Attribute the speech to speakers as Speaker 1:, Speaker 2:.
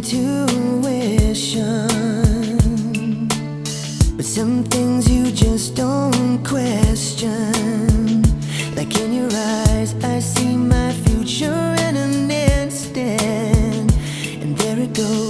Speaker 1: intuition. But some things you just don't question. Like in your eyes, I see my future in an instant. And there it goes.